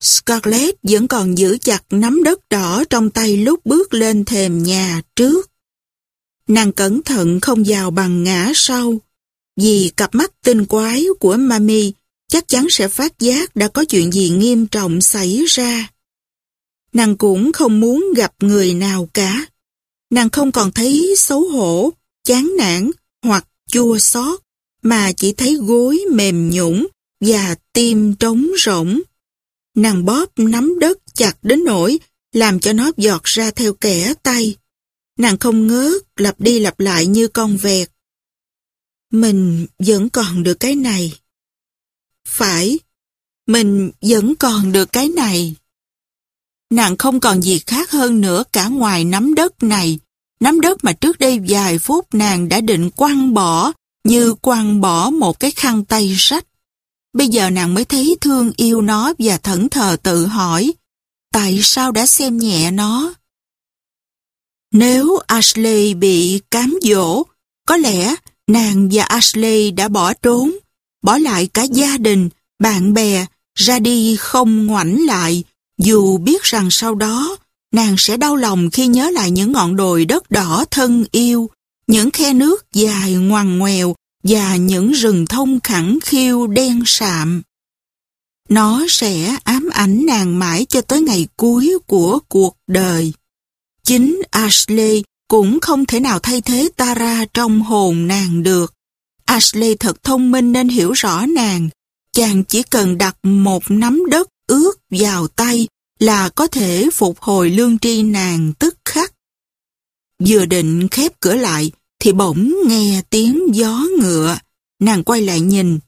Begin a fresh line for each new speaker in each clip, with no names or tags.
Scarlett vẫn còn giữ chặt nắm đất đỏ trong tay lúc bước lên thềm nhà trước. Nàng cẩn thận không vào bằng ngã sau, vì cặp mắt tinh quái của Mami chắc chắn sẽ phát giác đã có chuyện gì nghiêm trọng xảy ra. Nàng cũng không muốn gặp người nào cả. Nàng không còn thấy xấu hổ, chán nản hoặc chua xót, mà chỉ thấy gối mềm nhũng và tim trống rỗng. Nàng bóp nắm đất chặt đến nỗi làm cho nó giọt ra theo kẻ tay. Nàng không ngớt lặp đi lặp lại như con vẹt. Mình vẫn còn được cái này. Phải, mình vẫn còn được cái này. Nàng không còn gì khác hơn nữa cả ngoài nắm đất này. Nắm đất mà trước đây vài phút nàng đã định quăng bỏ như quăng bỏ một cái khăn tay rách. Bây giờ nàng mới thấy thương yêu nó và thẫn thờ tự hỏi tại sao đã xem nhẹ nó. Nếu Ashley bị cám dỗ, có lẽ nàng và Ashley đã bỏ trốn, bỏ lại cả gia đình, bạn bè, ra đi không ngoảnh lại, dù biết rằng sau đó nàng sẽ đau lòng khi nhớ lại những ngọn đồi đất đỏ thân yêu, những khe nước dài ngoằn ngoèo và những rừng thông khẳng khiu đen sạm. Nó sẽ ám ảnh nàng mãi cho tới ngày cuối của cuộc đời. Chính Ashley cũng không thể nào thay thế Tara trong hồn nàng được. Ashley thật thông minh nên hiểu rõ nàng. Chàng chỉ cần đặt một nắm đất ướt vào tay là có thể phục hồi lương tri nàng tức khắc. Vừa định khép cửa lại thì bỗng nghe tiếng gió ngựa. Nàng quay lại nhìn.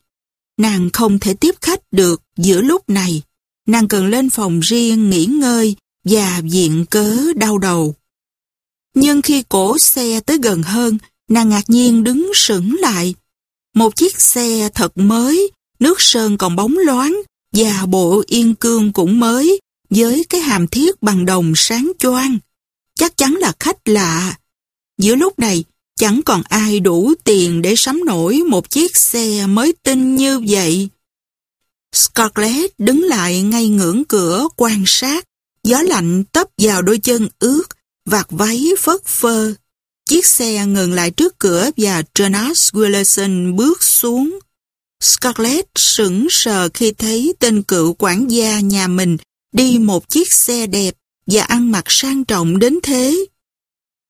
Nàng không thể tiếp khách được giữa lúc này. Nàng cần lên phòng riêng nghỉ ngơi và diện cớ đau đầu. Nhưng khi cổ xe tới gần hơn, nàng ngạc nhiên đứng sững lại. Một chiếc xe thật mới, nước sơn còn bóng loáng và bộ yên cương cũng mới với cái hàm thiết bằng đồng sáng choang. Chắc chắn là khách lạ. Giữa lúc này, chẳng còn ai đủ tiền để sắm nổi một chiếc xe mới tinh như vậy. Scarlett đứng lại ngay ngưỡng cửa quan sát, gió lạnh tấp vào đôi chân ướt, vạt váy phất phơ. Chiếc xe ngừng lại trước cửa và Jonas Wilson bước xuống. Scarlett sững sờ khi thấy tên cựu quản gia nhà mình đi một chiếc xe đẹp và ăn mặc sang trọng đến thế.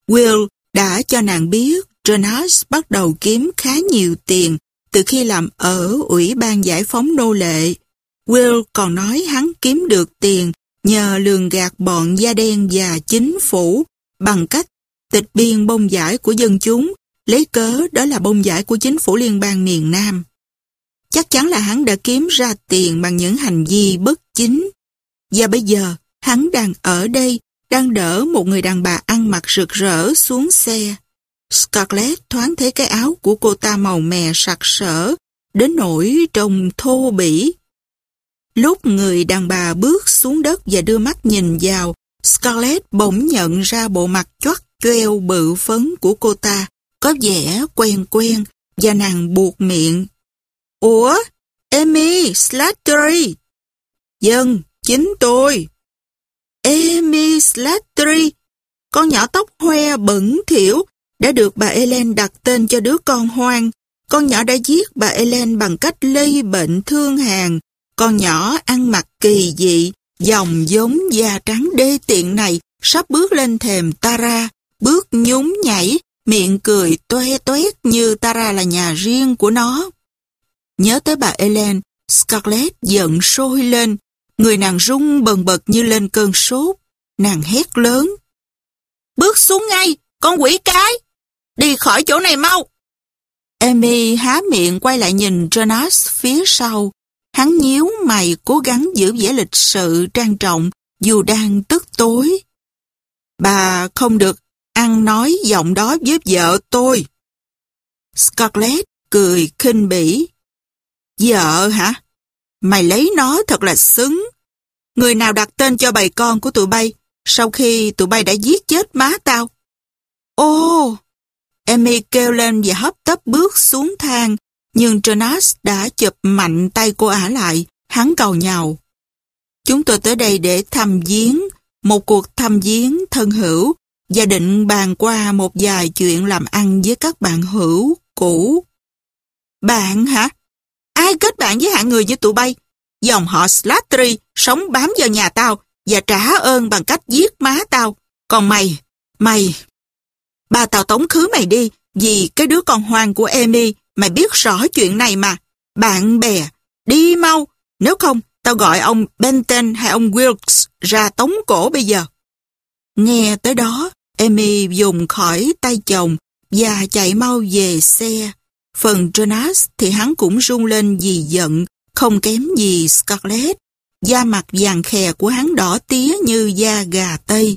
Will đã cho nàng biết Jonas bắt đầu kiếm khá nhiều tiền từ khi làm ở Ủy ban Giải phóng nô lệ. Will còn nói hắn kiếm được tiền nhờ lường gạt bọn da đen và chính phủ bằng cách tịch biên bông giải của dân chúng, lấy cớ đó là bông giải của chính phủ liên bang miền Nam. Chắc chắn là hắn đã kiếm ra tiền bằng những hành vi bất chính. Và bây giờ, hắn đang ở đây, đang đỡ một người đàn bà ăn mặc rực rỡ xuống xe. Scarlett thoáng thấy cái áo của cô ta màu mè sặc sỡ, đến nỗi trông thô bỉ. Lúc người đàn bà bước xuống đất và đưa mắt nhìn vào, Scarlett bỗng nhận ra bộ mặt choắt choeo bự phấn của cô ta, có vẻ quen quen, và nàng buộc miệng. Ủa? Amy Slattery? Dân, chính tôi. Amy Slattery, con nhỏ tóc hoe bẩn thiểu, đã được bà Ellen đặt tên cho đứa con hoang. Con nhỏ đã giết bà Ellen bằng cách lây bệnh thương hàn. Con nhỏ ăn mặc kỳ dị, dòng giống da trắng đê tiện này sắp bước lên thềm Tara, bước nhún nhảy, miệng cười toe toét như Tara là nhà riêng của nó. Nhớ tới bà Ellen, Scarlett giận sôi lên, người nàng rung bần bật như lên cơn sốt. Nàng hét lớn. Bước xuống ngay, con quỷ cái! Đi khỏi chỗ này mau! Amy há miệng quay lại nhìn Jonas phía sau. Hắn nhíu mày cố gắng giữ vẻ lịch sự trang trọng dù đang tức tối. Bà không được ăn nói giọng đó với vợ tôi. Scarlett cười khinh bỉ. Vợ hả? Mày lấy nó thật là xứng. Người nào đặt tên cho bầy con của tụi bay sau khi tụi bay đã giết chết má tao? Ô! Emmy kêu lên và hấp tấp bước xuống thang, nhưng Jonas đã chụp mạnh tay cô ả lại, hắn cầu nhào. Chúng tôi tới đây để thăm viếng, một cuộc thăm viếng thân hữu và định bàn qua một vài chuyện làm ăn với các bạn hữu cũ. Bạn hả? Ai kết bạn với hạng người như tụi bay? Dòng họ Slattery sống bám vào nhà tao và trả ơn bằng cách giết má tao. Còn mày, mày... Ba tao tống khứ mày đi vì cái đứa con hoang của Amy, mày biết rõ chuyện này mà. Bạn bè, đi mau, nếu không tao gọi ông Benton hay ông Wilkes ra tống cổ bây giờ. Nghe tới đó, Amy dùng khỏi tay chồng và chạy mau về xe. Phần Jonas thì hắn cũng rung lên vì giận, không kém gì Scarlett. Da mặt vàng khè của hắn đỏ tía như da gà Tây.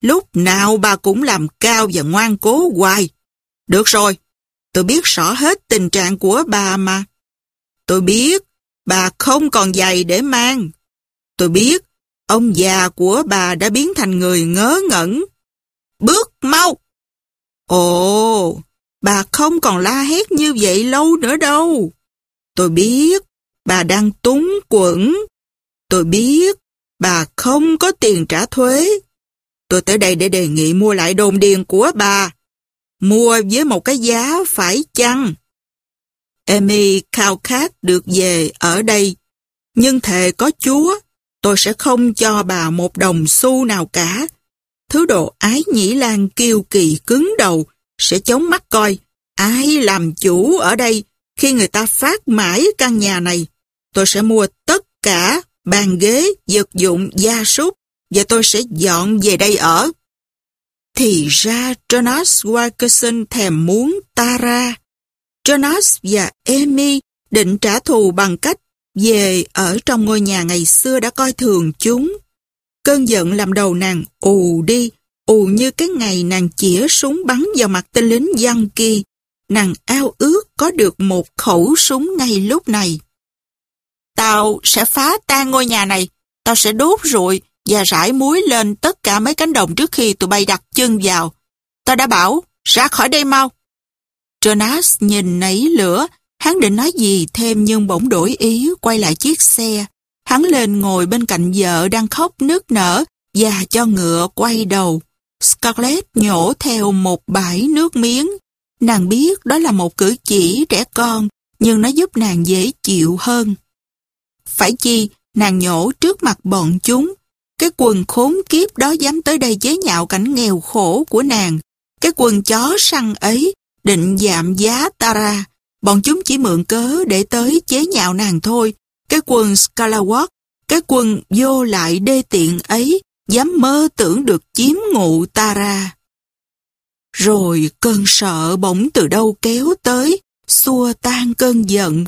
Lúc nào bà cũng làm cao và ngoan cố hoài. Được rồi, tôi biết rõ hết tình trạng của bà mà. Tôi biết, bà không còn giày để mang. Tôi biết, ông già của bà đã biến thành người ngớ ngẩn. Bước mau! Ồ, bà không còn la hét như vậy lâu nữa đâu. Tôi biết, bà đang túng quẩn. Tôi biết, bà không có tiền trả thuế. Tôi tới đây để đề nghị mua lại đồn điền của bà. Mua với một cái giá phải chăng? Amy khao khát được về ở đây. Nhưng thề có Chúa, tôi sẽ không cho bà một đồng xu nào cả. Thứ đồ ái nhĩ lan kiêu kỳ cứng đầu sẽ chống mắt coi ai làm chủ ở đây khi người ta phát mãi căn nhà này. Tôi sẽ mua tất cả bàn ghế, vật dụng, gia súc và tôi sẽ dọn về đây ở. Thì ra Jonas Wilkerson thèm muốn Tara. Jonas và Amy định trả thù bằng cách về ở trong ngôi nhà ngày xưa đã coi thường chúng. Cơn giận làm đầu nàng ù đi, ù như cái ngày nàng chĩa súng bắn vào mặt tên lính dân kia. Nàng ao ước có được một khẩu súng ngay lúc này. Tao sẽ phá tan ngôi nhà này, tao sẽ đốt rụi và rải muối lên tất cả mấy cánh đồng trước khi tụi bay đặt chân vào. Tao đã bảo, ra khỏi đây mau. Jonas nhìn nấy lửa, hắn định nói gì thêm nhưng bỗng đổi ý quay lại chiếc xe. Hắn lên ngồi bên cạnh vợ đang khóc nức nở và cho ngựa quay đầu. Scarlett nhổ theo một bãi nước miếng. Nàng biết đó là một cử chỉ trẻ con, nhưng nó giúp nàng dễ chịu hơn. Phải chi, nàng nhổ trước mặt bọn chúng. Cái quần khốn kiếp đó dám tới đây chế nhạo cảnh nghèo khổ của nàng. Cái quần chó săn ấy định giảm giá Tara. Bọn chúng chỉ mượn cớ để tới chế nhạo nàng thôi. Cái quần Scalawag, cái quần vô lại đê tiện ấy, dám mơ tưởng được chiếm ngụ Tara. Rồi cơn sợ bỗng từ đâu kéo tới, xua tan cơn giận.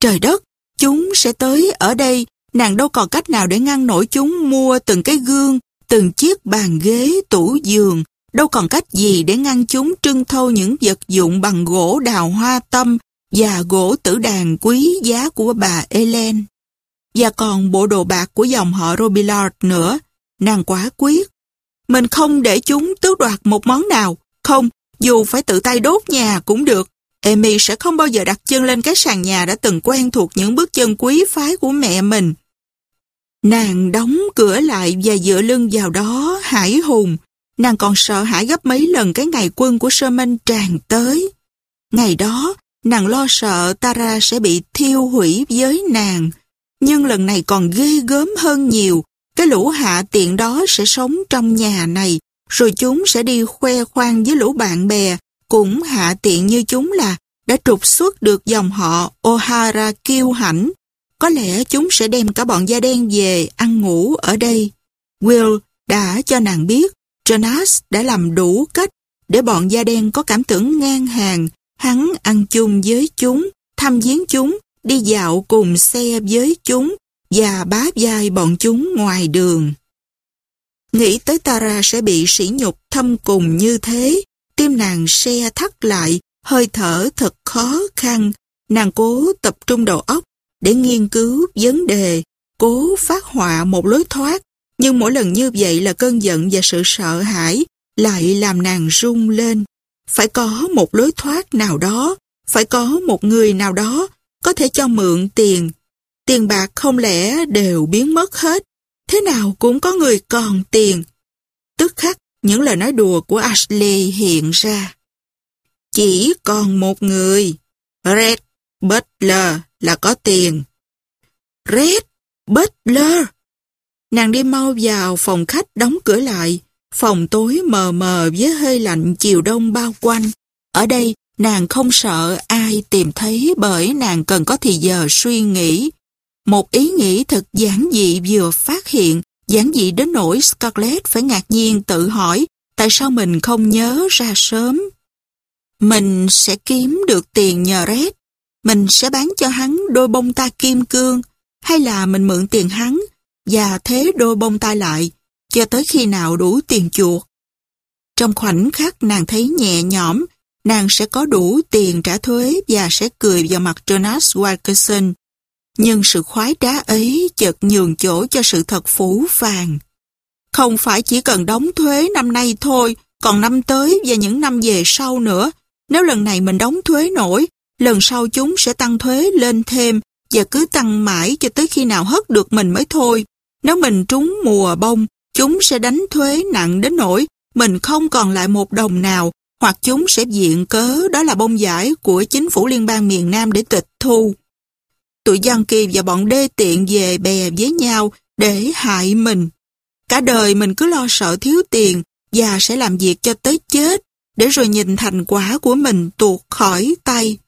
Trời đất, chúng sẽ tới ở đây, nàng đâu còn cách nào để ngăn nổi chúng mua từng cái gương, từng chiếc bàn ghế, tủ giường, đâu còn cách gì để ngăn chúng trưng thâu những vật dụng bằng gỗ đào hoa tâm và gỗ tử đàn quý giá của bà Ellen. Và còn bộ đồ bạc của dòng họ Robillard nữa, nàng quá quyết. Mình không để chúng tước đoạt một món nào, không, dù phải tự tay đốt nhà cũng được. Amy sẽ không bao giờ đặt chân lên cái sàn nhà đã từng quen thuộc những bước chân quý phái của mẹ mình. Nàng đóng cửa lại và dựa lưng vào đó hải hùng. Nàng còn sợ hãi gấp mấy lần cái ngày quân của Sherman tràn tới. Ngày đó, nàng lo sợ Tara sẽ bị thiêu hủy với nàng. Nhưng lần này còn ghê gớm hơn nhiều. Cái lũ hạ tiện đó sẽ sống trong nhà này, rồi chúng sẽ đi khoe khoang với lũ bạn bè, cũng hạ tiện như chúng là đã trục xuất được dòng họ O'Hara kiêu hãnh. Có lẽ chúng sẽ đem cả bọn da đen về ăn ngủ ở đây. Will đã cho nàng biết Jonas đã làm đủ cách để bọn da đen có cảm tưởng ngang hàng, hắn ăn chung với chúng, thăm viếng chúng, đi dạo cùng xe với chúng và bá vai bọn chúng ngoài đường. Nghĩ tới Tara sẽ bị sỉ nhục thâm cùng như thế, tim nàng xe thắt lại, hơi thở thật khó khăn. Nàng cố tập trung đầu óc để nghiên cứu vấn đề, cố phát họa một lối thoát. Nhưng mỗi lần như vậy là cơn giận và sự sợ hãi lại làm nàng rung lên. Phải có một lối thoát nào đó, phải có một người nào đó có thể cho mượn tiền. Tiền bạc không lẽ đều biến mất hết, thế nào cũng có người còn tiền. Tức khắc, những lời nói đùa của Ashley hiện ra. Chỉ còn một người, Red Butler là có tiền. Red Butler! Nàng đi mau vào phòng khách đóng cửa lại. Phòng tối mờ mờ với hơi lạnh chiều đông bao quanh. Ở đây, nàng không sợ ai tìm thấy bởi nàng cần có thì giờ suy nghĩ. Một ý nghĩ thật giản dị vừa phát hiện, giản dị đến nỗi Scarlett phải ngạc nhiên tự hỏi tại sao mình không nhớ ra sớm. Mình sẽ kiếm được tiền nhờ Red. Mình sẽ bán cho hắn đôi bông ta kim cương hay là mình mượn tiền hắn và thế đôi bông tai lại cho tới khi nào đủ tiền chuột. Trong khoảnh khắc nàng thấy nhẹ nhõm, nàng sẽ có đủ tiền trả thuế và sẽ cười vào mặt Jonas Wilkerson. Nhưng sự khoái trá ấy chợt nhường chỗ cho sự thật phủ phàng. Không phải chỉ cần đóng thuế năm nay thôi, còn năm tới và những năm về sau nữa. Nếu lần này mình đóng thuế nổi, lần sau chúng sẽ tăng thuế lên thêm và cứ tăng mãi cho tới khi nào hất được mình mới thôi. Nếu mình trúng mùa bông, chúng sẽ đánh thuế nặng đến nỗi mình không còn lại một đồng nào hoặc chúng sẽ diện cớ đó là bông giải của chính phủ liên bang miền Nam để tịch thu. Tụi Giang Kỳ và bọn đê tiện về bè với nhau để hại mình. Cả đời mình cứ lo sợ thiếu tiền và sẽ làm việc cho tới chết để rồi nhìn thành quả của mình tuột khỏi tay.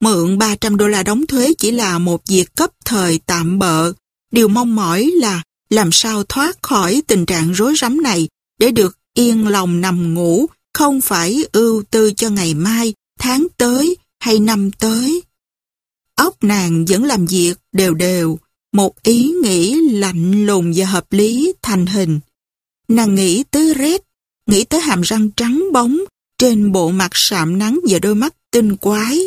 Mượn 300 đô la đóng thuế chỉ là một việc cấp thời tạm bợ. Điều mong mỏi là làm sao thoát khỏi tình trạng rối rắm này để được yên lòng nằm ngủ, không phải ưu tư cho ngày mai, tháng tới hay năm tới. Óc nàng vẫn làm việc đều đều, một ý nghĩ lạnh lùng và hợp lý thành hình. Nàng nghĩ tới rết nghĩ tới hàm răng trắng bóng trên bộ mặt sạm nắng và đôi mắt tinh quái.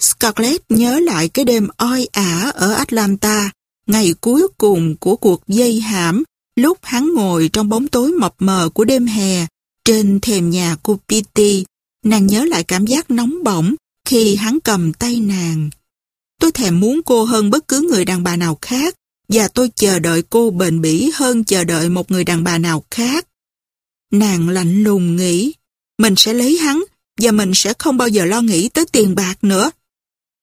Scarlett nhớ lại cái đêm oi ả ở Atlanta, ngày cuối cùng của cuộc dây hãm, lúc hắn ngồi trong bóng tối mập mờ của đêm hè, trên thềm nhà của Petey. nàng nhớ lại cảm giác nóng bỏng khi hắn cầm tay nàng. Tôi thèm muốn cô hơn bất cứ người đàn bà nào khác, và tôi chờ đợi cô bền bỉ hơn chờ đợi một người đàn bà nào khác. Nàng lạnh lùng nghĩ, mình sẽ lấy hắn, và mình sẽ không bao giờ lo nghĩ tới tiền bạc nữa.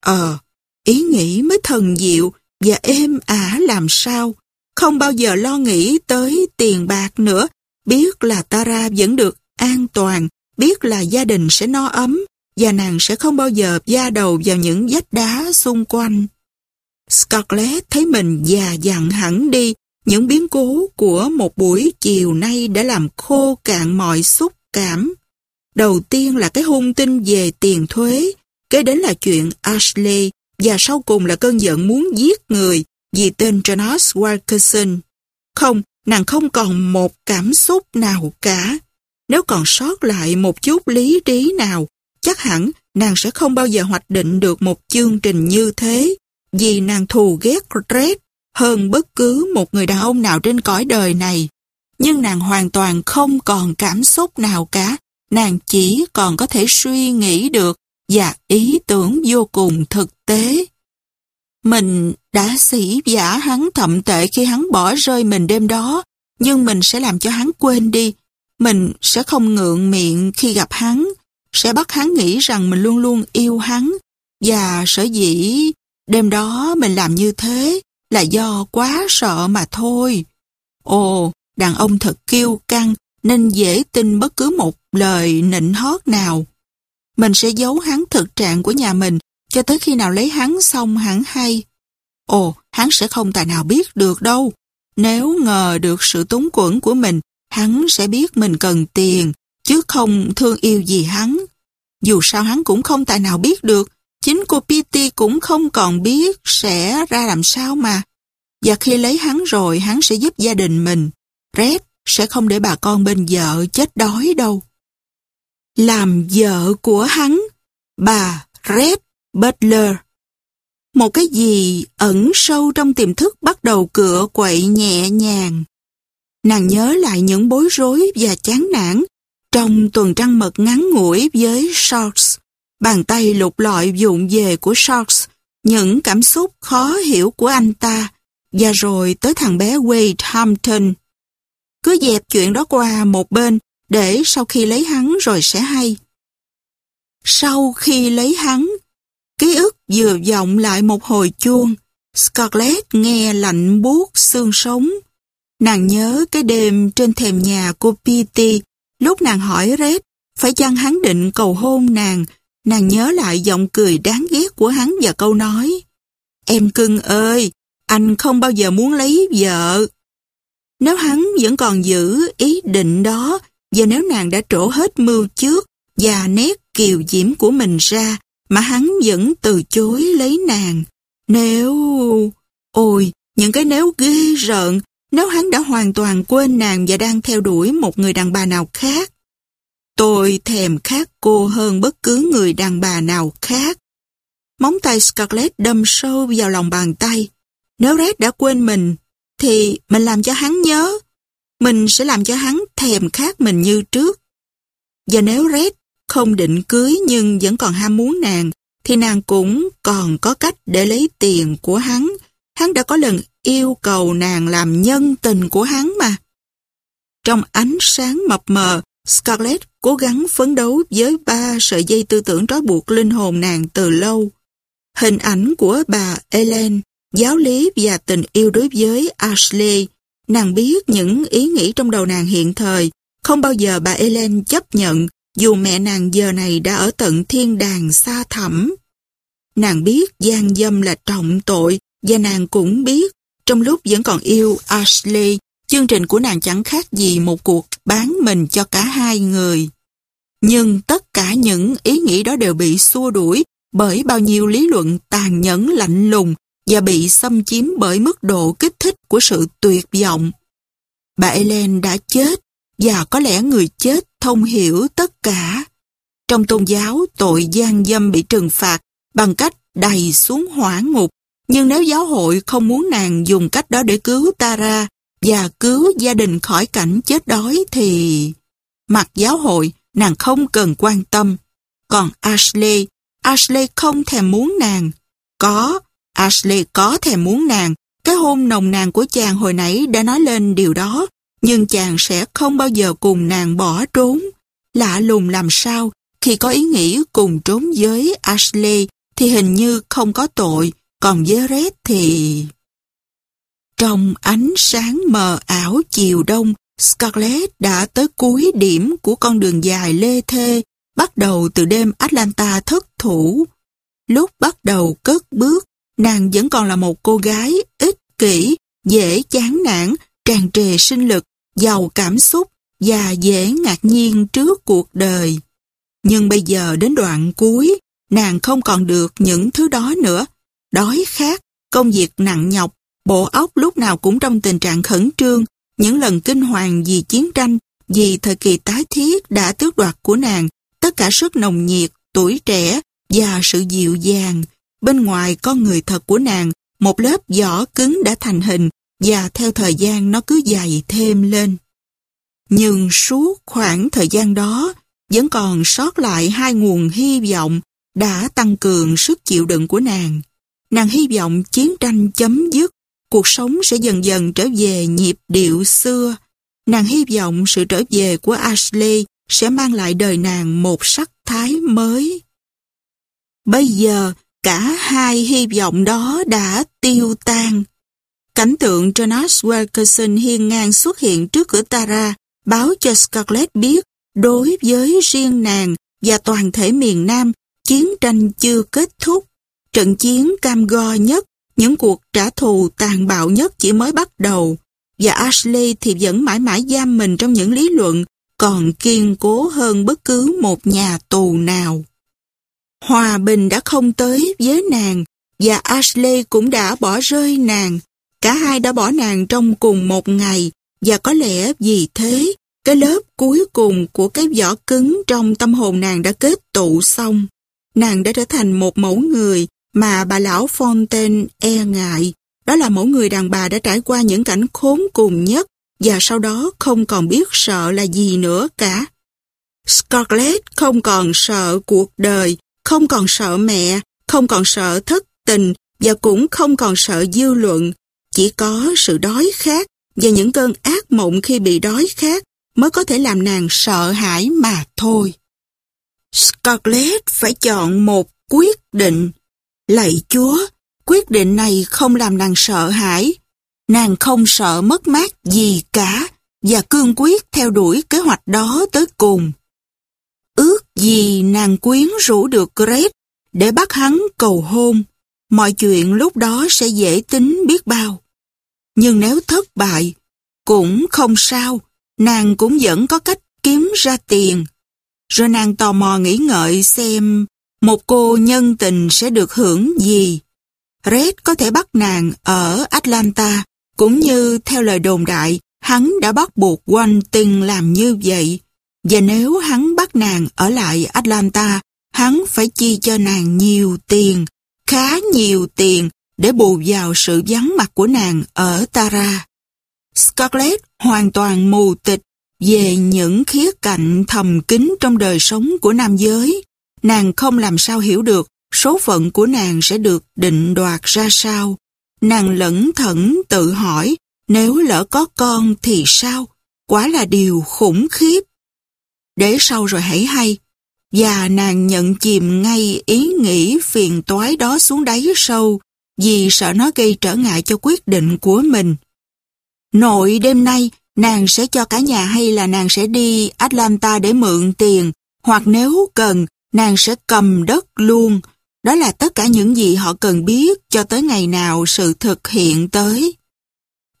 Ờ, ý nghĩ mới thần diệu và êm ả làm sao. Không bao giờ lo nghĩ tới tiền bạc nữa. Biết là Tara vẫn được an toàn, biết là gia đình sẽ no ấm và nàng sẽ không bao giờ da đầu vào những vách đá xung quanh. Scarlett thấy mình già dặn hẳn đi, những biến cố của một buổi chiều nay đã làm khô cạn mọi xúc cảm. Đầu tiên là cái hung tin về tiền thuế, Kế đến là chuyện Ashley và sau cùng là cơn giận muốn giết người vì tên Jonas Wilkerson. Không, nàng không còn một cảm xúc nào cả. Nếu còn sót lại một chút lý trí nào, chắc hẳn nàng sẽ không bao giờ hoạch định được một chương trình như thế, vì nàng thù ghét Red hơn bất cứ một người đàn ông nào trên cõi đời này. Nhưng nàng hoàn toàn không còn cảm xúc nào cả, nàng chỉ còn có thể suy nghĩ được và ý tưởng vô cùng thực tế. Mình đã sĩ giả hắn thậm tệ khi hắn bỏ rơi mình đêm đó, nhưng mình sẽ làm cho hắn quên đi. Mình sẽ không ngượng miệng khi gặp hắn, sẽ bắt hắn nghĩ rằng mình luôn luôn yêu hắn, và sở dĩ đêm đó mình làm như thế là do quá sợ mà thôi. Ồ, đàn ông thật kiêu căng nên dễ tin bất cứ một lời nịnh hót nào. Mình sẽ giấu hắn thực trạng của nhà mình cho tới khi nào lấy hắn xong hắn hay. Ồ, hắn sẽ không tài nào biết được đâu. Nếu ngờ được sự túng quẫn của mình, hắn sẽ biết mình cần tiền, chứ không thương yêu gì hắn. Dù sao hắn cũng không tài nào biết được, chính cô Petey cũng không còn biết sẽ ra làm sao mà. Và khi lấy hắn rồi, hắn sẽ giúp gia đình mình. Red sẽ không để bà con bên vợ chết đói đâu làm vợ của hắn, bà Red Butler. Một cái gì ẩn sâu trong tiềm thức bắt đầu cựa quậy nhẹ nhàng. Nàng nhớ lại những bối rối và chán nản trong tuần trăng mật ngắn ngủi với Sharks. Bàn tay lục lọi dụng về của Sharks những cảm xúc khó hiểu của anh ta, và rồi tới thằng bé Wade Hampton. Cứ dẹp chuyện đó qua một bên, để sau khi lấy hắn rồi sẽ hay. Sau khi lấy hắn, ký ức vừa vọng lại một hồi chuông, Scarlett nghe lạnh buốt xương sống. Nàng nhớ cái đêm trên thềm nhà của Petey, lúc nàng hỏi Red, phải chăng hắn định cầu hôn nàng, nàng nhớ lại giọng cười đáng ghét của hắn và câu nói, Em cưng ơi, anh không bao giờ muốn lấy vợ. Nếu hắn vẫn còn giữ ý định đó, và nếu nàng đã trổ hết mưu trước và nét kiều diễm của mình ra, mà hắn vẫn từ chối lấy nàng. Nếu... Ôi, những cái nếu ghê rợn, nếu hắn đã hoàn toàn quên nàng và đang theo đuổi một người đàn bà nào khác. Tôi thèm khát cô hơn bất cứ người đàn bà nào khác. Móng tay Scarlett đâm sâu vào lòng bàn tay. Nếu Red đã quên mình, thì mình làm cho hắn nhớ. Mình sẽ làm cho hắn thèm khát mình như trước. Và nếu Red không định cưới nhưng vẫn còn ham muốn nàng, thì nàng cũng còn có cách để lấy tiền của hắn. Hắn đã có lần yêu cầu nàng làm nhân tình của hắn mà. Trong ánh sáng mập mờ, Scarlett cố gắng phấn đấu với ba sợi dây tư tưởng trói buộc linh hồn nàng từ lâu. Hình ảnh của bà Ellen, giáo lý và tình yêu đối với Ashley, nàng biết những ý nghĩ trong đầu nàng hiện thời, không bao giờ bà Ellen chấp nhận dù mẹ nàng giờ này đã ở tận thiên đàng xa thẳm. Nàng biết gian dâm là trọng tội và nàng cũng biết trong lúc vẫn còn yêu Ashley, chương trình của nàng chẳng khác gì một cuộc bán mình cho cả hai người. Nhưng tất cả những ý nghĩ đó đều bị xua đuổi bởi bao nhiêu lý luận tàn nhẫn lạnh lùng và bị xâm chiếm bởi mức độ kích thích của sự tuyệt vọng. Bà Ellen đã chết và có lẽ người chết thông hiểu tất cả. Trong tôn giáo, tội gian dâm bị trừng phạt bằng cách đầy xuống hỏa ngục. Nhưng nếu giáo hội không muốn nàng dùng cách đó để cứu Tara và cứu gia đình khỏi cảnh chết đói thì... Mặt giáo hội, nàng không cần quan tâm. Còn Ashley, Ashley không thèm muốn nàng. Có, Ashley có thèm muốn nàng. Cái hôn nồng nàn của chàng hồi nãy đã nói lên điều đó nhưng chàng sẽ không bao giờ cùng nàng bỏ trốn. Lạ lùng làm sao, khi có ý nghĩ cùng trốn với Ashley thì hình như không có tội, còn với thì... Trong ánh sáng mờ ảo chiều đông, Scarlett đã tới cuối điểm của con đường dài lê thê, bắt đầu từ đêm Atlanta thất thủ. Lúc bắt đầu cất bước, nàng vẫn còn là một cô gái ích kỷ, dễ chán nản, tràn trề sinh lực, giàu cảm xúc và dễ ngạc nhiên trước cuộc đời. Nhưng bây giờ đến đoạn cuối, nàng không còn được những thứ đó nữa. Đói khát, công việc nặng nhọc, bộ óc lúc nào cũng trong tình trạng khẩn trương, những lần kinh hoàng vì chiến tranh, vì thời kỳ tái thiết đã tước đoạt của nàng, tất cả sức nồng nhiệt, tuổi trẻ và sự dịu dàng. Bên ngoài con người thật của nàng, một lớp vỏ cứng đã thành hình và theo thời gian nó cứ dày thêm lên. Nhưng suốt khoảng thời gian đó, vẫn còn sót lại hai nguồn hy vọng đã tăng cường sức chịu đựng của nàng. Nàng hy vọng chiến tranh chấm dứt, cuộc sống sẽ dần dần trở về nhịp điệu xưa. Nàng hy vọng sự trở về của Ashley sẽ mang lại đời nàng một sắc thái mới. Bây giờ, cả hai hy vọng đó đã tiêu tan. Cảnh tượng Jonas Wilkerson hiên ngang xuất hiện trước cửa Tara, báo cho Scarlett biết đối với riêng nàng và toàn thể miền Nam, chiến tranh chưa kết thúc. Trận chiến cam go nhất, những cuộc trả thù tàn bạo nhất chỉ mới bắt đầu. Và Ashley thì vẫn mãi mãi giam mình trong những lý luận còn kiên cố hơn bất cứ một nhà tù nào. Hòa bình đã không tới với nàng và Ashley cũng đã bỏ rơi nàng Cả hai đã bỏ nàng trong cùng một ngày và có lẽ vì thế cái lớp cuối cùng của cái vỏ cứng trong tâm hồn nàng đã kết tụ xong. Nàng đã trở thành một mẫu người mà bà lão Fontaine e ngại. Đó là mỗi người đàn bà đã trải qua những cảnh khốn cùng nhất và sau đó không còn biết sợ là gì nữa cả. Scarlett không còn sợ cuộc đời, không còn sợ mẹ, không còn sợ thất tình và cũng không còn sợ dư luận, chỉ có sự đói khát và những cơn ác mộng khi bị đói khát mới có thể làm nàng sợ hãi mà thôi. Scarlett phải chọn một quyết định. Lạy Chúa, quyết định này không làm nàng sợ hãi. Nàng không sợ mất mát gì cả và cương quyết theo đuổi kế hoạch đó tới cùng. Ước gì nàng quyến rũ được Greg để bắt hắn cầu hôn, mọi chuyện lúc đó sẽ dễ tính biết bao. Nhưng nếu thất bại, cũng không sao, nàng cũng vẫn có cách kiếm ra tiền. Rồi nàng tò mò nghĩ ngợi xem một cô nhân tình sẽ được hưởng gì. Red có thể bắt nàng ở Atlanta, cũng như theo lời đồn đại, hắn đã bắt buộc Wanting làm như vậy. Và nếu hắn bắt nàng ở lại Atlanta, hắn phải chi cho nàng nhiều tiền, khá nhiều tiền để bù vào sự vắng mặt của nàng ở Tara. Scarlett hoàn toàn mù tịch về những khía cạnh thầm kín trong đời sống của nam giới. Nàng không làm sao hiểu được số phận của nàng sẽ được định đoạt ra sao. Nàng lẫn thẫn tự hỏi nếu lỡ có con thì sao? Quá là điều khủng khiếp. Để sau rồi hãy hay. Và nàng nhận chìm ngay ý nghĩ phiền toái đó xuống đáy sâu vì sợ nó gây trở ngại cho quyết định của mình. Nội đêm nay, nàng sẽ cho cả nhà hay là nàng sẽ đi Atlanta để mượn tiền, hoặc nếu cần, nàng sẽ cầm đất luôn. Đó là tất cả những gì họ cần biết cho tới ngày nào sự thực hiện tới.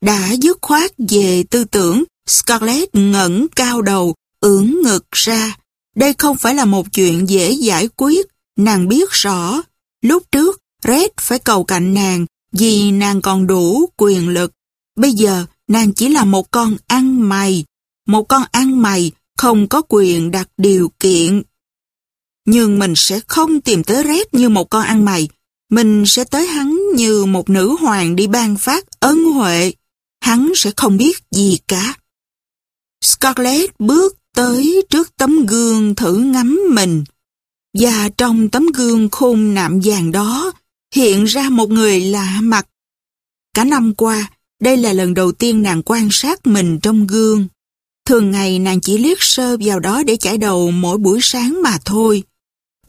Đã dứt khoát về tư tưởng, Scarlett ngẩng cao đầu, ưỡn ngực ra. Đây không phải là một chuyện dễ giải quyết, nàng biết rõ. Lúc trước, Red phải cầu cạnh nàng vì nàng còn đủ quyền lực. Bây giờ, nàng chỉ là một con ăn mày. Một con ăn mày không có quyền đặt điều kiện. Nhưng mình sẽ không tìm tới Red như một con ăn mày. Mình sẽ tới hắn như một nữ hoàng đi ban phát ân huệ. Hắn sẽ không biết gì cả. Scarlett bước tới trước tấm gương thử ngắm mình. Và trong tấm gương khôn nạm vàng đó hiện ra một người lạ mặt. Cả năm qua, đây là lần đầu tiên nàng quan sát mình trong gương. Thường ngày nàng chỉ liếc sơ vào đó để chải đầu mỗi buổi sáng mà thôi.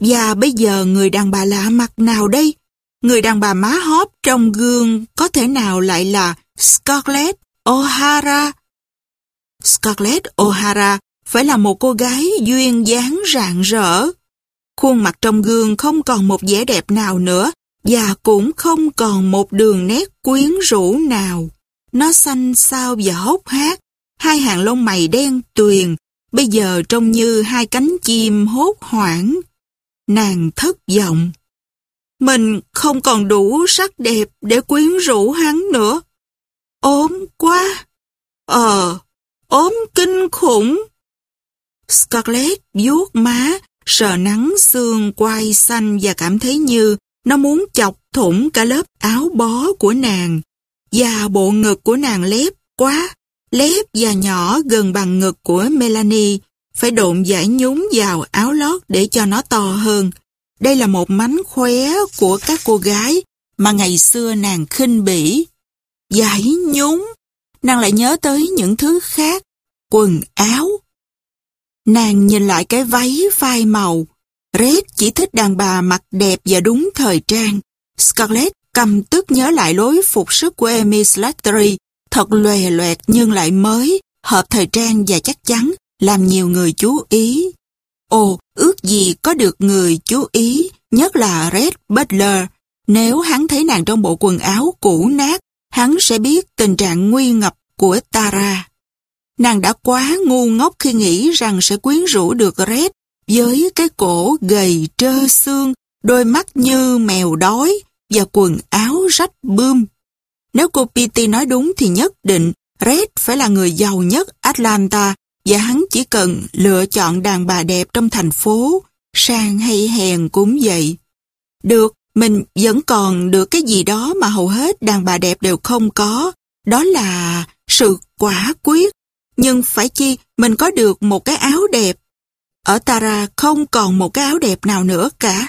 Và bây giờ người đàn bà lạ mặt nào đây? Người đàn bà má hóp trong gương có thể nào lại là Scarlett O'Hara? Scarlett O'Hara phải là một cô gái duyên dáng rạng rỡ. Khuôn mặt trong gương không còn một vẻ đẹp nào nữa và cũng không còn một đường nét quyến rũ nào. Nó xanh xao và hốc hác, hai hàng lông mày đen tuyền, bây giờ trông như hai cánh chim hốt hoảng. Nàng thất vọng. Mình không còn đủ sắc đẹp để quyến rũ hắn nữa. ốm quá. Ờ, ốm kinh khủng. Scarlett vuốt má, sờ nắng xương quai xanh và cảm thấy như nó muốn chọc thủng cả lớp áo bó của nàng. Và bộ ngực của nàng lép quá, lép và nhỏ gần bằng ngực của Melanie, phải độn giải nhúng vào áo lót để cho nó to hơn. Đây là một mánh khóe của các cô gái mà ngày xưa nàng khinh bỉ. Giải nhúng, nàng lại nhớ tới những thứ khác, quần áo. Nàng nhìn lại cái váy phai màu, Red chỉ thích đàn bà mặc đẹp và đúng thời trang. Scarlett cầm tức nhớ lại lối phục sức của Amy Slattery, thật lòe loẹt nhưng lại mới, hợp thời trang và chắc chắn, làm nhiều người chú ý. Ồ, ước gì có được người chú ý, nhất là Red Butler. Nếu hắn thấy nàng trong bộ quần áo cũ nát, hắn sẽ biết tình trạng nguy ngập của Tara. Nàng đã quá ngu ngốc khi nghĩ rằng sẽ quyến rũ được Red với cái cổ gầy trơ xương, đôi mắt như mèo đói và quần áo rách bươm. Nếu cô Petey nói đúng thì nhất định Red phải là người giàu nhất Atlanta và hắn chỉ cần lựa chọn đàn bà đẹp trong thành phố, sang hay hèn cũng vậy. Được, mình vẫn còn được cái gì đó mà hầu hết đàn bà đẹp đều không có, đó là sự quả quyết. Nhưng phải chi mình có được một cái áo đẹp ở Tara không còn một cái áo đẹp nào nữa cả.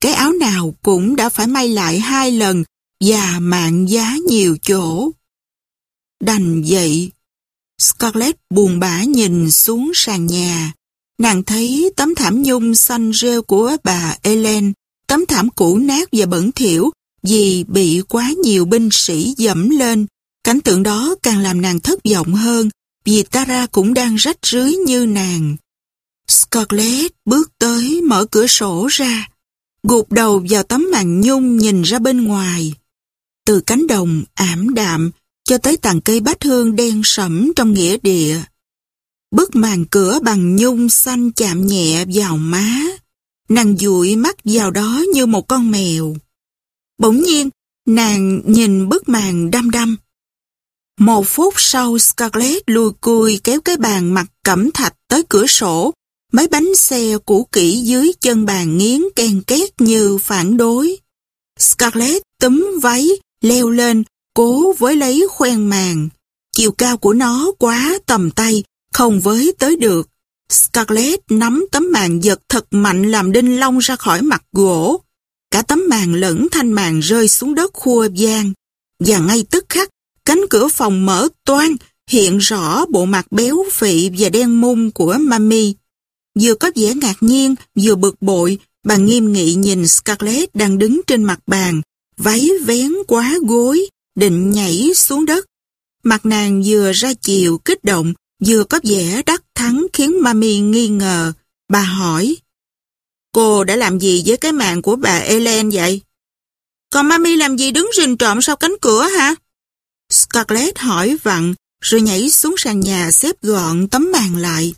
cái áo nào cũng đã phải may lại hai lần và mạng giá nhiều chỗ. Đành vậy, Scarlett buồn bã nhìn xuống sàn nhà. Nàng thấy tấm thảm nhung xanh rêu của bà Ellen, tấm thảm cũ nát và bẩn thỉu vì bị quá nhiều binh sĩ dẫm lên. Cảnh tượng đó càng làm nàng thất vọng hơn vì Tara cũng đang rách rưới như nàng. Scarlett bước tới mở cửa sổ ra, gục đầu vào tấm màn nhung nhìn ra bên ngoài. Từ cánh đồng ảm đạm cho tới tàn cây bát hương đen sẫm trong nghĩa địa. Bức màn cửa bằng nhung xanh chạm nhẹ vào má. Nàng dụi mắt vào đó như một con mèo. Bỗng nhiên, nàng nhìn bức màn đăm đăm. Một phút sau Scarlett lùi cùi kéo cái bàn mặt cẩm thạch tới cửa sổ. Mấy bánh xe cũ kỹ dưới chân bàn nghiến ken két như phản đối. Scarlett túm váy, leo lên, cố với lấy khoen màng Chiều cao của nó quá tầm tay, không với tới được. Scarlett nắm tấm màn giật thật mạnh làm đinh long ra khỏi mặt gỗ. Cả tấm màn lẫn thanh màn rơi xuống đất khua vang. Và ngay tức khắc, cánh cửa phòng mở toan, hiện rõ bộ mặt béo phị và đen mung của Mami. Vừa có vẻ ngạc nhiên, vừa bực bội, bà nghiêm nghị nhìn Scarlett đang đứng trên mặt bàn, váy vén quá gối, định nhảy xuống đất. Mặt nàng vừa ra chiều kích động, vừa có vẻ đắc thắng khiến Mami nghi ngờ. Bà hỏi, Cô đã làm gì với cái mạng của bà Ellen vậy? Còn Mami làm gì đứng rình trộm sau cánh cửa hả? Scarlett hỏi vặn, rồi nhảy xuống sàn nhà xếp gọn tấm màn lại.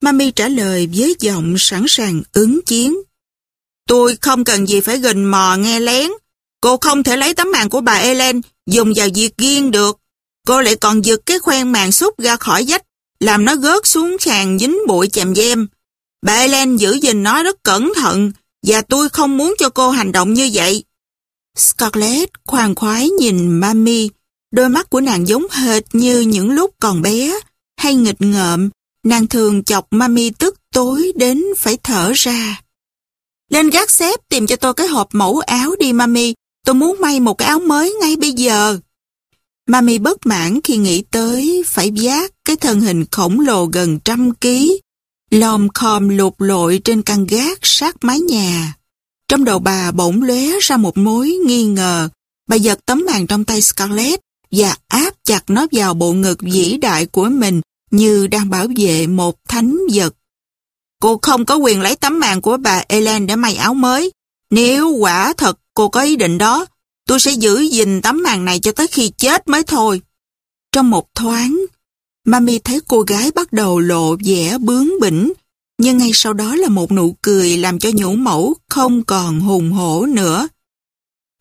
Mami trả lời với giọng sẵn sàng ứng chiến. Tôi không cần gì phải gình mò nghe lén. Cô không thể lấy tấm màn của bà Ellen dùng vào việc riêng được. Cô lại còn giật cái khoen màn xúc ra khỏi dách làm nó gớt xuống sàn dính bụi chèm dêm. Bà Ellen giữ gìn nó rất cẩn thận và tôi không muốn cho cô hành động như vậy. Scarlett khoan khoái nhìn Mami, đôi mắt của nàng giống hệt như những lúc còn bé, hay nghịch ngợm, nàng thường chọc Mami tức tối đến phải thở ra. Lên gác xếp tìm cho tôi cái hộp mẫu áo đi Mami, tôi muốn may một cái áo mới ngay bây giờ. Mami bất mãn khi nghĩ tới phải vác cái thân hình khổng lồ gần trăm ký Lòm khòm lụt lội trên căn gác sát mái nhà. Trong đầu bà bỗng lóe ra một mối nghi ngờ. Bà giật tấm màn trong tay Scarlett và áp chặt nó vào bộ ngực vĩ đại của mình như đang bảo vệ một thánh vật. Cô không có quyền lấy tấm màn của bà Ellen để may áo mới. Nếu quả thật cô có ý định đó, tôi sẽ giữ gìn tấm màn này cho tới khi chết mới thôi. Trong một thoáng, Mami thấy cô gái bắt đầu lộ vẻ bướng bỉnh, nhưng ngay sau đó là một nụ cười làm cho nhũ mẫu không còn hùng hổ nữa.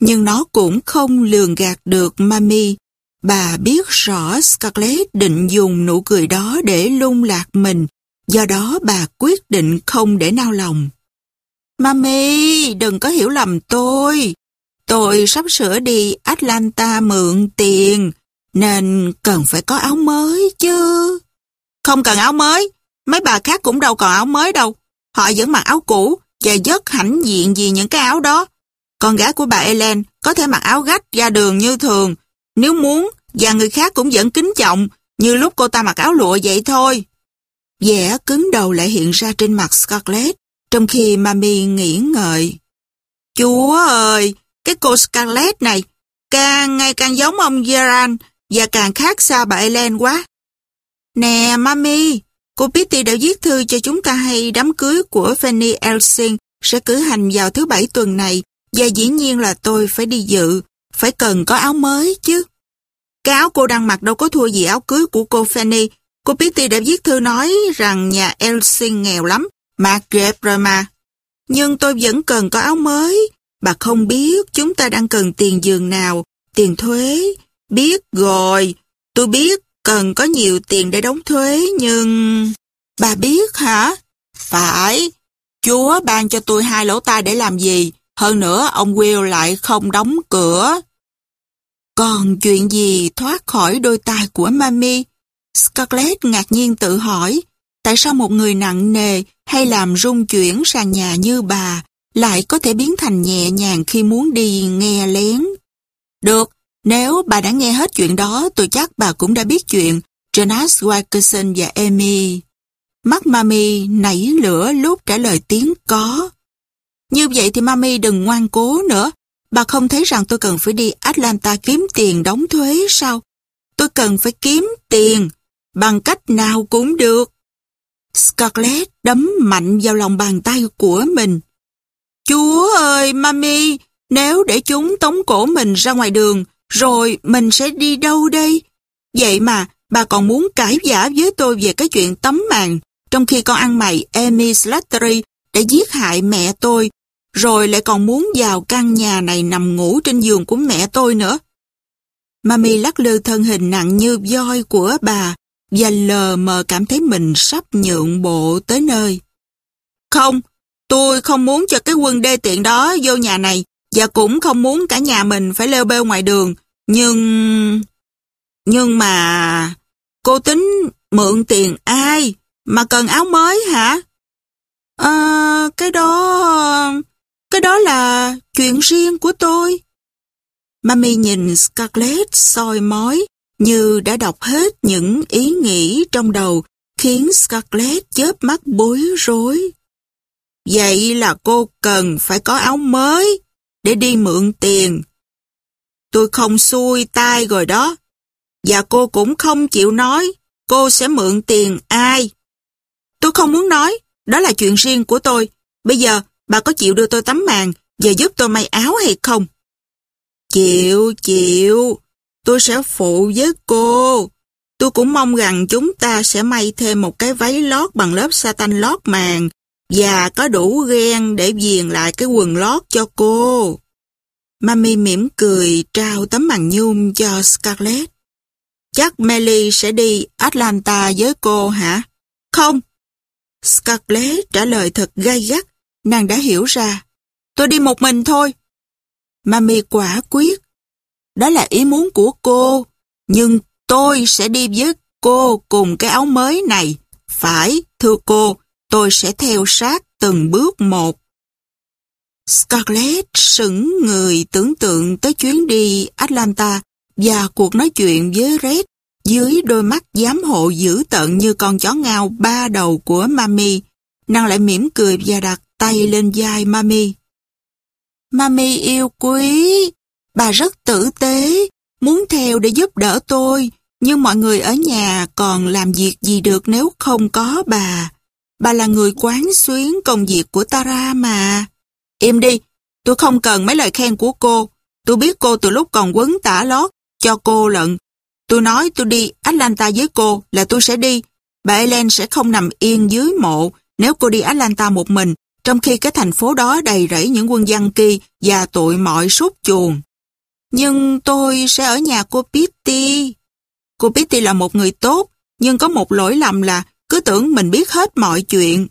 Nhưng nó cũng không lường gạt được Mami. Bà biết rõ Scarlett định dùng nụ cười đó để lung lạc mình, do đó bà quyết định không để nao lòng. Mami, đừng có hiểu lầm tôi. Tôi sắp sửa đi Atlanta mượn tiền, nên cần phải có áo mới chứ. Không cần áo mới, mấy bà khác cũng đâu còn áo mới đâu. Họ vẫn mặc áo cũ và rất hãnh diện vì những cái áo đó. Con gái của bà Ellen có thể mặc áo gách ra đường như thường, nếu muốn, và người khác cũng vẫn kính trọng, như lúc cô ta mặc áo lụa vậy thôi. Vẻ cứng đầu lại hiện ra trên mặt Scarlett, trong khi Mami nghĩ ngợi. Chúa ơi, cái cô Scarlett này, càng ngày càng giống ông Gerard và càng khác xa bà Ellen quá. Nè, Mami, cô Pitty đã viết thư cho chúng ta hay đám cưới của Fanny Elsing sẽ cử hành vào thứ bảy tuần này và dĩ nhiên là tôi phải đi dự, phải cần có áo mới chứ. Cái áo cô đang mặc đâu có thua gì áo cưới của cô Fanny. Cô Pitty đã viết thư nói rằng nhà Elsing nghèo lắm, mặc kẹp rồi mà. Nhưng tôi vẫn cần có áo mới. Bà không biết chúng ta đang cần tiền giường nào, tiền thuế, Biết rồi, tôi biết cần có nhiều tiền để đóng thuế nhưng... Bà biết hả? Phải, Chúa ban cho tôi hai lỗ tai để làm gì? Hơn nữa ông Will lại không đóng cửa. Còn chuyện gì thoát khỏi đôi tai của Mami? Scarlett ngạc nhiên tự hỏi, tại sao một người nặng nề hay làm rung chuyển sàn nhà như bà lại có thể biến thành nhẹ nhàng khi muốn đi nghe lén. Được, nếu bà đã nghe hết chuyện đó, tôi chắc bà cũng đã biết chuyện Jonas Wilkerson và Amy. Mắt Mami nảy lửa lúc trả lời tiếng có. Như vậy thì Mami đừng ngoan cố nữa. Bà không thấy rằng tôi cần phải đi Atlanta kiếm tiền đóng thuế sao? Tôi cần phải kiếm tiền, bằng cách nào cũng được. Scarlett đấm mạnh vào lòng bàn tay của mình. Chúa ơi, Mami, nếu để chúng tống cổ mình ra ngoài đường, rồi mình sẽ đi đâu đây? Vậy mà, bà còn muốn cãi giả với tôi về cái chuyện tấm màn, trong khi con ăn mày Amy Slattery đã giết hại mẹ tôi, rồi lại còn muốn vào căn nhà này nằm ngủ trên giường của mẹ tôi nữa. Mami lắc lư thân hình nặng như voi của bà và lờ mờ cảm thấy mình sắp nhượng bộ tới nơi. Không, tôi không muốn cho cái quân đê tiện đó vô nhà này và cũng không muốn cả nhà mình phải leo bêu ngoài đường. Nhưng... Nhưng mà... Cô tính mượn tiền ai? Mà cần áo mới hả? À, cái đó... Cái đó là chuyện riêng của tôi. Mami nhìn Scarlett soi mói như đã đọc hết những ý nghĩ trong đầu khiến Scarlett chớp mắt bối rối. Vậy là cô cần phải có áo mới để đi mượn tiền. Tôi không xuôi tay rồi đó. Và cô cũng không chịu nói cô sẽ mượn tiền ai. Tôi không muốn nói, đó là chuyện riêng của tôi. Bây giờ bà có chịu đưa tôi tấm màn và giúp tôi may áo hay không? Chịu, chịu, tôi sẽ phụ với cô. Tôi cũng mong rằng chúng ta sẽ may thêm một cái váy lót bằng lớp satin lót màng và có đủ ghen để viền lại cái quần lót cho cô. Mami mỉm cười trao tấm màn nhung cho Scarlett. Chắc Melly sẽ đi Atlanta với cô hả? Không. Scarlett trả lời thật gay gắt. Nàng đã hiểu ra. Tôi đi một mình thôi. Mami quả quyết. Đó là ý muốn của cô. Nhưng tôi sẽ đi với cô cùng cái áo mới này. Phải, thưa cô, tôi sẽ theo sát từng bước một. Scarlett sững người tưởng tượng tới chuyến đi Atlanta và cuộc nói chuyện với Red dưới đôi mắt giám hộ dữ tợn như con chó ngao ba đầu của Mami. Nàng lại mỉm cười và đặt tay lên vai Mami. Mami yêu quý, bà rất tử tế, muốn theo để giúp đỡ tôi, nhưng mọi người ở nhà còn làm việc gì được nếu không có bà. Bà là người quán xuyến công việc của Tara mà. Im đi, tôi không cần mấy lời khen của cô. Tôi biết cô từ lúc còn quấn tả lót, cho cô lận. Tôi nói tôi đi Atlanta với cô là tôi sẽ đi. Bà Ellen sẽ không nằm yên dưới mộ nếu cô đi Atlanta một mình, trong khi cái thành phố đó đầy rẫy những quân dân kỳ và tụi mọi sốt chuồng. Nhưng tôi sẽ ở nhà cô Pitty. Cô Pitty là một người tốt, nhưng có một lỗi lầm là cứ tưởng mình biết hết mọi chuyện.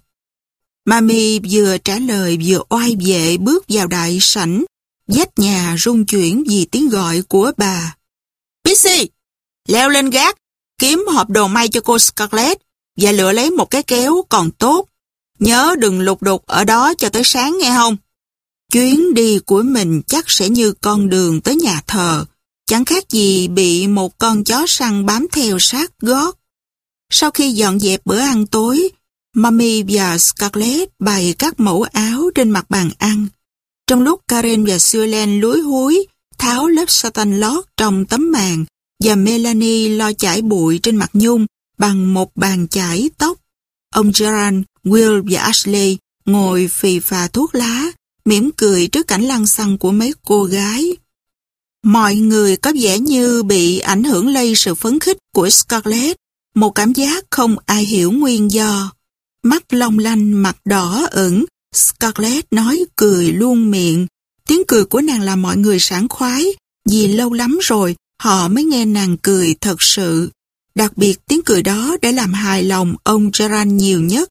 Mami vừa trả lời vừa oai vệ bước vào đại sảnh, dách nhà rung chuyển vì tiếng gọi của bà. Pixie, leo lên gác, kiếm hộp đồ may cho cô Scarlett và lựa lấy một cái kéo còn tốt. Nhớ đừng lục đục ở đó cho tới sáng nghe không? Chuyến đi của mình chắc sẽ như con đường tới nhà thờ, chẳng khác gì bị một con chó săn bám theo sát gót. Sau khi dọn dẹp bữa ăn tối, Mummy và Scarlett bày các mẫu áo trên mặt bàn ăn. Trong lúc Karen và Suelen lúi húi, tháo lớp satin lót trong tấm màn và Melanie lo chải bụi trên mặt nhung bằng một bàn chải tóc. Ông Gerard, Will và Ashley ngồi phì phà thuốc lá, mỉm cười trước cảnh lăng xăng của mấy cô gái. Mọi người có vẻ như bị ảnh hưởng lây sự phấn khích của Scarlett, một cảm giác không ai hiểu nguyên do. Mắt long lanh, mặt đỏ ửng, Scarlett nói cười luôn miệng. Tiếng cười của nàng làm mọi người sảng khoái, vì lâu lắm rồi họ mới nghe nàng cười thật sự. Đặc biệt tiếng cười đó đã làm hài lòng ông Gerard nhiều nhất.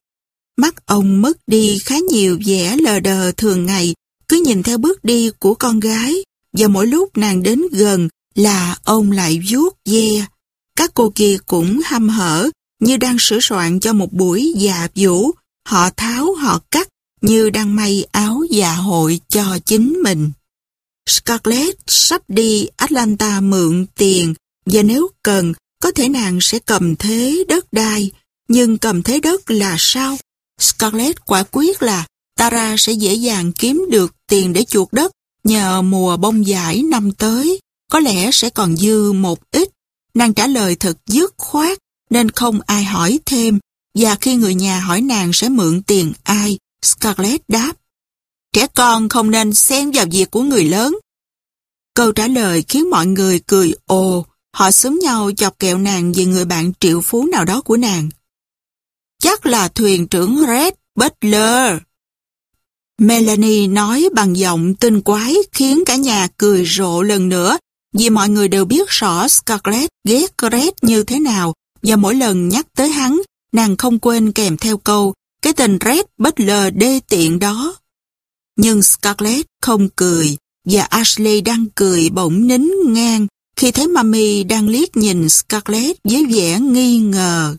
Mắt ông mất đi khá nhiều vẻ lờ đờ thường ngày, cứ nhìn theo bước đi của con gái, và mỗi lúc nàng đến gần là ông lại vuốt ve. Các cô kia cũng hăm hở, như đang sửa soạn cho một buổi dạ vũ, họ tháo họ cắt như đang may áo dạ hội cho chính mình. Scarlett sắp đi Atlanta mượn tiền và nếu cần, có thể nàng sẽ cầm thế đất đai. Nhưng cầm thế đất là sao? Scarlett quả quyết là Tara sẽ dễ dàng kiếm được tiền để chuột đất nhờ mùa bông giải năm tới. Có lẽ sẽ còn dư một ít. Nàng trả lời thật dứt khoát nên không ai hỏi thêm. Và khi người nhà hỏi nàng sẽ mượn tiền ai, Scarlett đáp. Trẻ con không nên xen vào việc của người lớn. Câu trả lời khiến mọi người cười ồ, họ xúm nhau chọc kẹo nàng về người bạn triệu phú nào đó của nàng. Chắc là thuyền trưởng Red Butler. Melanie nói bằng giọng tinh quái khiến cả nhà cười rộ lần nữa vì mọi người đều biết rõ Scarlett ghét Red như thế nào và mỗi lần nhắc tới hắn, nàng không quên kèm theo câu cái tên Red Butler đê tiện đó. Nhưng Scarlett không cười và Ashley đang cười bỗng nín ngang khi thấy Mami đang liếc nhìn Scarlett với vẻ nghi ngờ.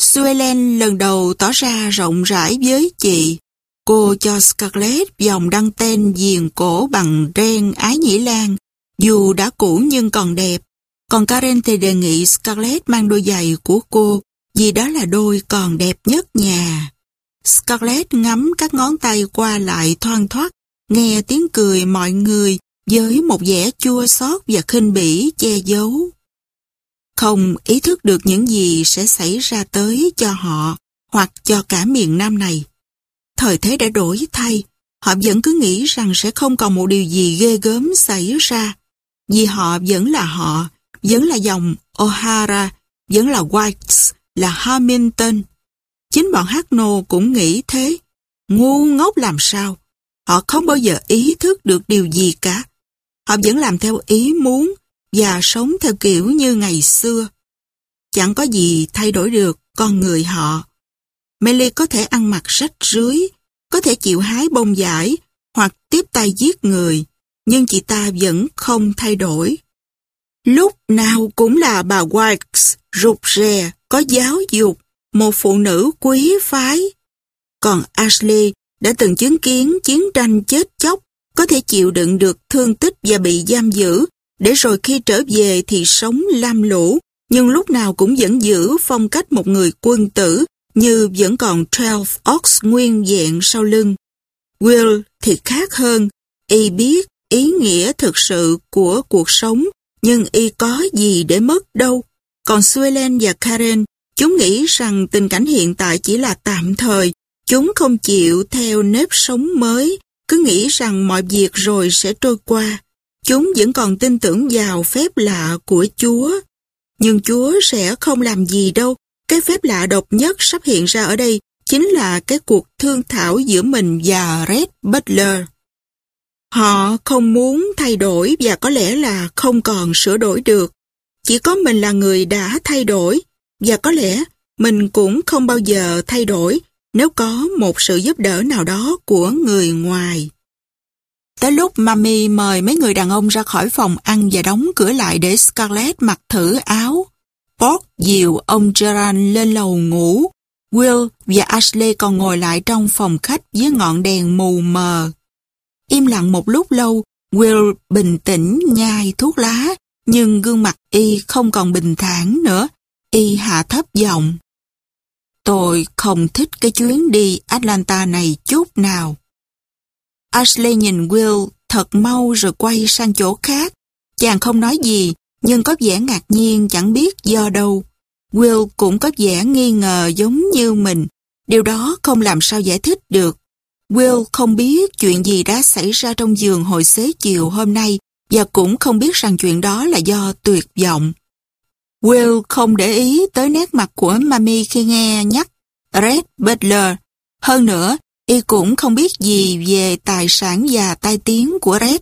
Suelen lần đầu tỏ ra rộng rãi với chị. Cô cho Scarlett vòng đăng tên diền cổ bằng ren ái nhĩ lan, dù đã cũ nhưng còn đẹp. Còn Karen thì đề nghị Scarlett mang đôi giày của cô, vì đó là đôi còn đẹp nhất nhà. Scarlett ngắm các ngón tay qua lại thoang thoát, nghe tiếng cười mọi người với một vẻ chua xót và khinh bỉ che giấu. Không ý thức được những gì sẽ xảy ra tới cho họ hoặc cho cả miền Nam này. Thời thế đã đổi thay, họ vẫn cứ nghĩ rằng sẽ không còn một điều gì ghê gớm xảy ra. Vì họ vẫn là họ, vẫn là dòng O'Hara, vẫn là Whites, là Hamilton. Chính bọn Hackno cũng nghĩ thế. Ngu ngốc làm sao? Họ không bao giờ ý thức được điều gì cả. Họ vẫn làm theo ý muốn và sống theo kiểu như ngày xưa. Chẳng có gì thay đổi được con người họ. Melly có thể ăn mặc rách rưới, có thể chịu hái bông giải hoặc tiếp tay giết người, nhưng chị ta vẫn không thay đổi. Lúc nào cũng là bà Wikes, rụt rè, có giáo dục, một phụ nữ quý phái. Còn Ashley đã từng chứng kiến chiến tranh chết chóc, có thể chịu đựng được thương tích và bị giam giữ, để rồi khi trở về thì sống lam lũ, nhưng lúc nào cũng vẫn giữ phong cách một người quân tử, như vẫn còn 12 ox nguyên vẹn sau lưng. Will thì khác hơn, y biết ý nghĩa thực sự của cuộc sống, nhưng y có gì để mất đâu. Còn Suelen và Karen, chúng nghĩ rằng tình cảnh hiện tại chỉ là tạm thời, chúng không chịu theo nếp sống mới, cứ nghĩ rằng mọi việc rồi sẽ trôi qua. Chúng vẫn còn tin tưởng vào phép lạ của Chúa. Nhưng Chúa sẽ không làm gì đâu. Cái phép lạ độc nhất sắp hiện ra ở đây chính là cái cuộc thương thảo giữa mình và Red Butler. Họ không muốn thay đổi và có lẽ là không còn sửa đổi được. Chỉ có mình là người đã thay đổi và có lẽ mình cũng không bao giờ thay đổi nếu có một sự giúp đỡ nào đó của người ngoài. Tới lúc Mami mời mấy người đàn ông ra khỏi phòng ăn và đóng cửa lại để Scarlett mặc thử áo. Bob dìu ông Gerard lên lầu ngủ. Will và Ashley còn ngồi lại trong phòng khách với ngọn đèn mù mờ. Im lặng một lúc lâu, Will bình tĩnh nhai thuốc lá, nhưng gương mặt y không còn bình thản nữa. Y hạ thấp giọng. Tôi không thích cái chuyến đi Atlanta này chút nào. Ashley nhìn Will thật mau rồi quay sang chỗ khác. Chàng không nói gì, nhưng có vẻ ngạc nhiên chẳng biết do đâu. Will cũng có vẻ nghi ngờ giống như mình. Điều đó không làm sao giải thích được. Will không biết chuyện gì đã xảy ra trong giường hồi xế chiều hôm nay và cũng không biết rằng chuyện đó là do tuyệt vọng. Will không để ý tới nét mặt của Mami khi nghe nhắc Red Butler. Hơn nữa, y cũng không biết gì về tài sản và tai tiếng của Red.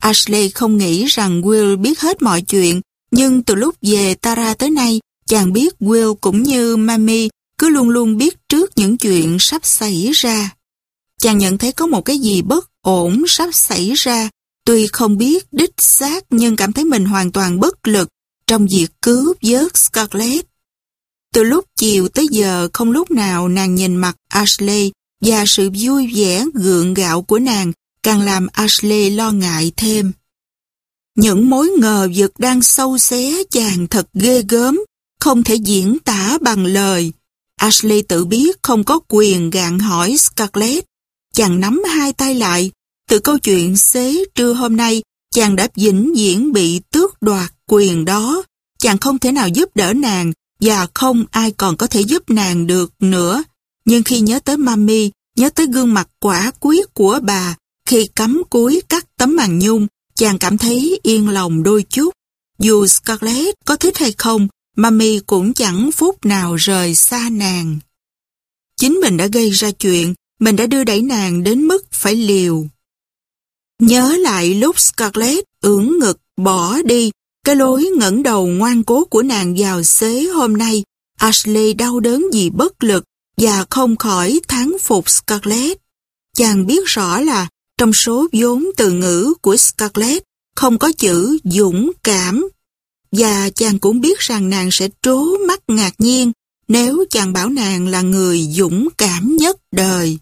Ashley không nghĩ rằng Will biết hết mọi chuyện, nhưng từ lúc về Tara tới nay, chàng biết Will cũng như Mami cứ luôn luôn biết trước những chuyện sắp xảy ra. Chàng nhận thấy có một cái gì bất ổn sắp xảy ra, tuy không biết đích xác nhưng cảm thấy mình hoàn toàn bất lực trong việc cứu vớt Scarlett. Từ lúc chiều tới giờ không lúc nào nàng nhìn mặt Ashley và sự vui vẻ gượng gạo của nàng càng làm Ashley lo ngại thêm. Những mối ngờ vực đang sâu xé chàng thật ghê gớm, không thể diễn tả bằng lời. Ashley tự biết không có quyền gạn hỏi Scarlett. Chàng nắm hai tay lại. Từ câu chuyện xế trưa hôm nay, chàng đã vĩnh viễn bị tước đoạt quyền đó. Chàng không thể nào giúp đỡ nàng và không ai còn có thể giúp nàng được nữa. Nhưng khi nhớ tới Mami, nhớ tới gương mặt quả quyết của bà khi cắm cúi cắt tấm màn nhung, chàng cảm thấy yên lòng đôi chút. Dù Scarlett có thích hay không, Mami cũng chẳng phút nào rời xa nàng. Chính mình đã gây ra chuyện, mình đã đưa đẩy nàng đến mức phải liều. Nhớ lại lúc Scarlett ưỡn ngực bỏ đi, cái lối ngẩng đầu ngoan cố của nàng vào xế hôm nay, Ashley đau đớn vì bất lực và không khỏi thán phục Scarlett. Chàng biết rõ là trong số vốn từ ngữ của Scarlett không có chữ dũng cảm và chàng cũng biết rằng nàng sẽ trố mắt ngạc nhiên nếu chàng bảo nàng là người dũng cảm nhất đời.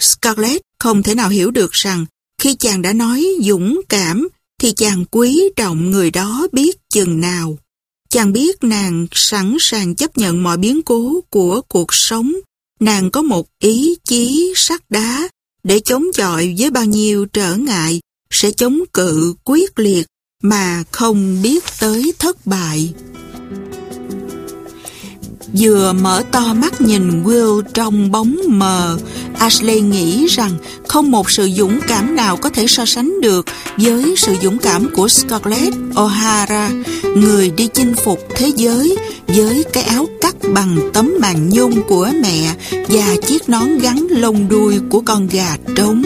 Scarlett không thể nào hiểu được rằng khi chàng đã nói dũng cảm thì chàng quý trọng người đó biết chừng nào. Chàng biết nàng sẵn sàng chấp nhận mọi biến cố của cuộc sống. Nàng có một ý chí sắt đá để chống chọi với bao nhiêu trở ngại, sẽ chống cự quyết liệt mà không biết tới thất bại. Vừa mở to mắt nhìn Will trong bóng mờ, Ashley nghĩ rằng không một sự dũng cảm nào có thể so sánh được với sự dũng cảm của Scarlett O'Hara, người đi chinh phục thế giới với cái áo cắt bằng tấm màn nhung của mẹ và chiếc nón gắn lông đuôi của con gà trống.